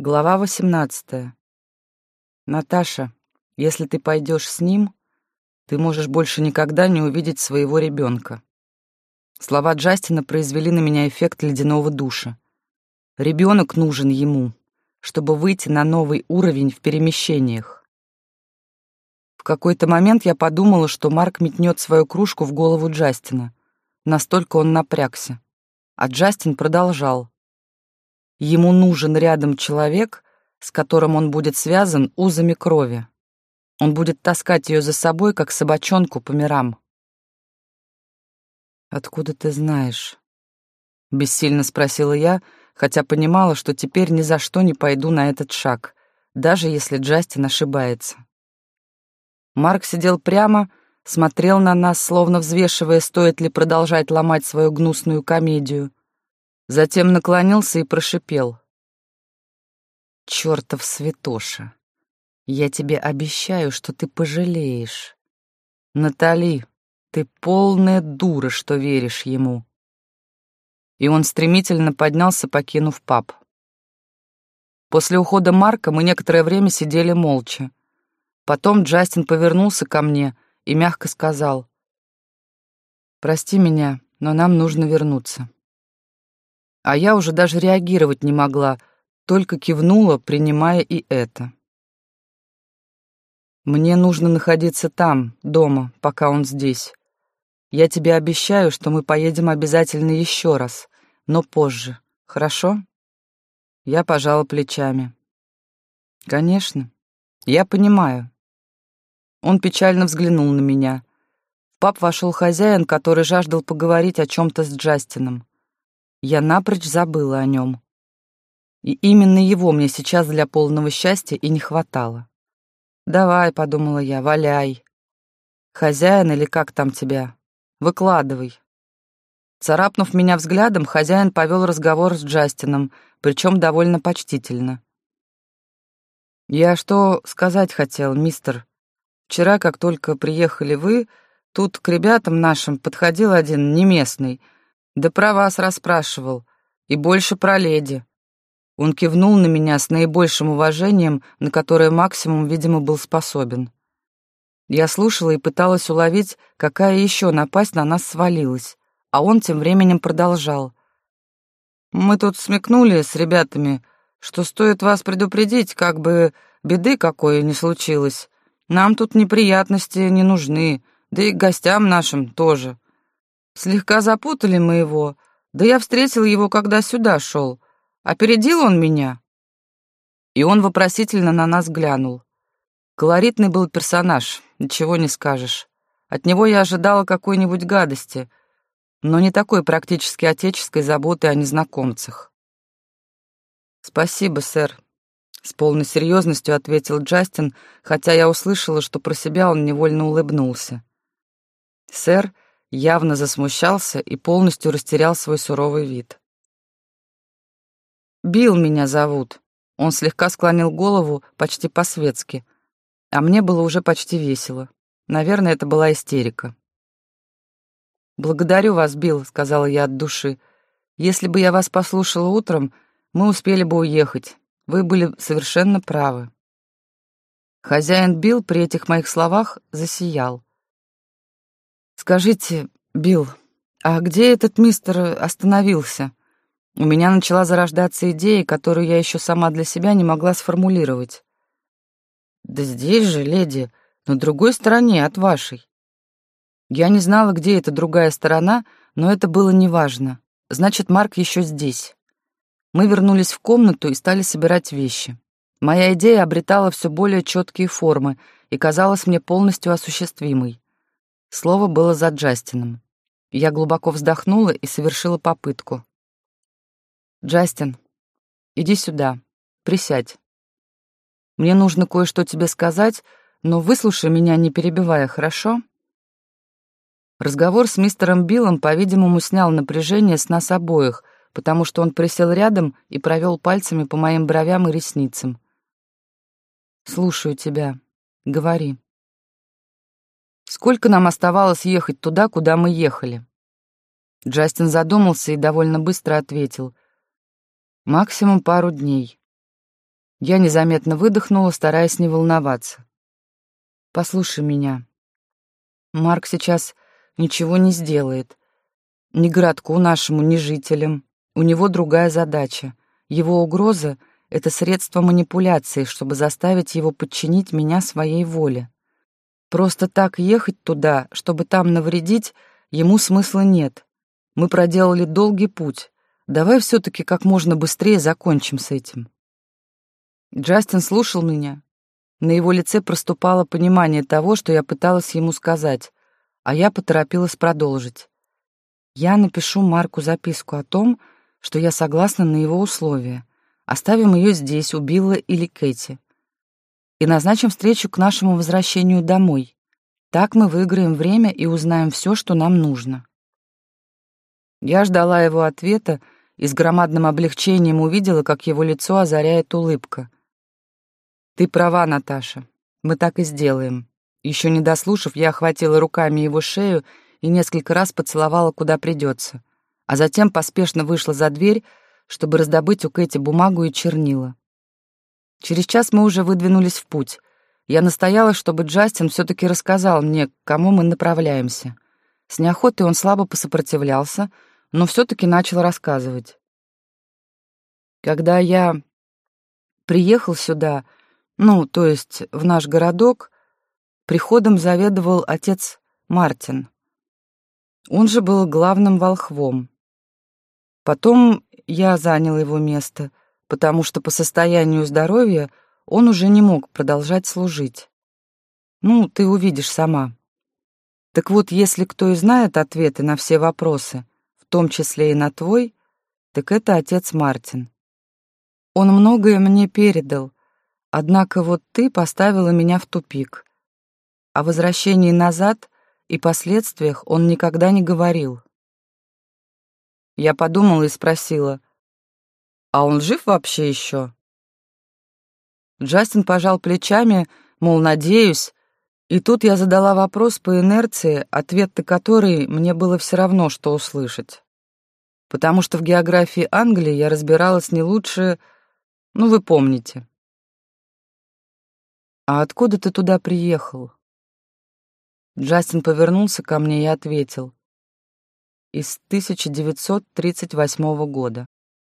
Глава 18. Наташа, если ты пойдешь с ним, ты можешь больше никогда не увидеть своего ребенка. Слова Джастина произвели на меня эффект ледяного душа. Ребенок нужен ему, чтобы выйти на новый уровень в перемещениях. В какой-то момент я подумала, что Марк метнет свою кружку в голову Джастина. Настолько он напрягся. А Джастин продолжал. Ему нужен рядом человек, с которым он будет связан узами крови. Он будет таскать ее за собой, как собачонку по мирам. «Откуда ты знаешь?» — бессильно спросила я, хотя понимала, что теперь ни за что не пойду на этот шаг, даже если Джастин ошибается. Марк сидел прямо, смотрел на нас, словно взвешивая, стоит ли продолжать ломать свою гнусную комедию, Затем наклонился и прошипел. «Чёртов святоша! Я тебе обещаю, что ты пожалеешь. Натали, ты полная дура, что веришь ему». И он стремительно поднялся, покинув паб. После ухода Марка мы некоторое время сидели молча. Потом Джастин повернулся ко мне и мягко сказал. «Прости меня, но нам нужно вернуться» а я уже даже реагировать не могла, только кивнула, принимая и это. Мне нужно находиться там, дома, пока он здесь. Я тебе обещаю, что мы поедем обязательно еще раз, но позже. Хорошо? Я пожала плечами. Конечно. Я понимаю. Он печально взглянул на меня. В паб вошел хозяин, который жаждал поговорить о чем-то с Джастином. Я напрочь забыла о нем. И именно его мне сейчас для полного счастья и не хватало. «Давай», — подумала я, — «валяй». «Хозяин или как там тебя? Выкладывай». Царапнув меня взглядом, хозяин повел разговор с Джастином, причем довольно почтительно. «Я что сказать хотел, мистер? Вчера, как только приехали вы, тут к ребятам нашим подходил один неместный — да про вас расспрашивал. И больше про леди. Он кивнул на меня с наибольшим уважением, на которое максимум, видимо, был способен. Я слушала и пыталась уловить, какая еще напасть на нас свалилась, а он тем временем продолжал. «Мы тут смекнули с ребятами, что стоит вас предупредить, как бы беды какой не случилось. Нам тут неприятности не нужны, да и гостям нашим тоже. Слегка запутали мы его. Да я встретил его, когда сюда шел. Опередил он меня?» И он вопросительно на нас глянул. Колоритный был персонаж, ничего не скажешь. От него я ожидала какой-нибудь гадости, но не такой практически отеческой заботы о незнакомцах. «Спасибо, сэр», — с полной серьезностью ответил Джастин, хотя я услышала, что про себя он невольно улыбнулся. «Сэр, — явно засмущался и полностью растерял свой суровый вид. «Билл меня зовут». Он слегка склонил голову, почти по-светски. А мне было уже почти весело. Наверное, это была истерика. «Благодарю вас, Билл», — сказала я от души. «Если бы я вас послушала утром, мы успели бы уехать. Вы были совершенно правы». Хозяин Билл при этих моих словах засиял. «Скажите, Билл, а где этот мистер остановился?» У меня начала зарождаться идея, которую я еще сама для себя не могла сформулировать. «Да здесь же, леди, на другой стороне от вашей». Я не знала, где эта другая сторона, но это было неважно. Значит, Марк еще здесь. Мы вернулись в комнату и стали собирать вещи. Моя идея обретала все более четкие формы и казалась мне полностью осуществимой. Слово было за Джастином. Я глубоко вздохнула и совершила попытку. «Джастин, иди сюда, присядь. Мне нужно кое-что тебе сказать, но выслушай меня, не перебивая, хорошо?» Разговор с мистером Биллом, по-видимому, снял напряжение с нас обоих, потому что он присел рядом и провел пальцами по моим бровям и ресницам. «Слушаю тебя. Говори». Сколько нам оставалось ехать туда, куда мы ехали? Джастин задумался и довольно быстро ответил. Максимум пару дней. Я незаметно выдохнула, стараясь не волноваться. «Послушай меня. Марк сейчас ничего не сделает. Ни городку нашему, ни жителям. У него другая задача. Его угроза — это средство манипуляции, чтобы заставить его подчинить меня своей воле. Просто так ехать туда, чтобы там навредить, ему смысла нет. Мы проделали долгий путь. Давай все-таки как можно быстрее закончим с этим. Джастин слушал меня. На его лице проступало понимание того, что я пыталась ему сказать, а я поторопилась продолжить. Я напишу Марку записку о том, что я согласна на его условия. Оставим ее здесь, у Билла или Кэти. И назначим встречу к нашему возвращению домой. Так мы выиграем время и узнаем все, что нам нужно. Я ждала его ответа и с громадным облегчением увидела, как его лицо озаряет улыбка. «Ты права, Наташа. Мы так и сделаем». Еще не дослушав, я охватила руками его шею и несколько раз поцеловала, куда придется, а затем поспешно вышла за дверь, чтобы раздобыть у Кэти бумагу и чернила. Через час мы уже выдвинулись в путь. Я настояла, чтобы Джастин все-таки рассказал мне, к кому мы направляемся. С неохотой он слабо посопротивлялся, но все-таки начал рассказывать. Когда я приехал сюда, ну, то есть в наш городок, приходом заведовал отец Мартин. Он же был главным волхвом. Потом я занял его место, потому что по состоянию здоровья он уже не мог продолжать служить. Ну, ты увидишь сама. Так вот, если кто и знает ответы на все вопросы, в том числе и на твой, так это отец Мартин. Он многое мне передал, Однако вот ты поставила меня в тупик. О возвращении назад и последствиях он никогда не говорил. Я подумала и спросила, «А он жив вообще еще?» Джастин пожал плечами, мол, надеюсь, и тут я задала вопрос по инерции, ответ на который мне было все равно, что услышать. Потому что в географии Англии я разбиралась не лучше, ну, вы помните. «А откуда ты туда приехал?» Джастин повернулся ко мне и ответил. «Из 1938 года».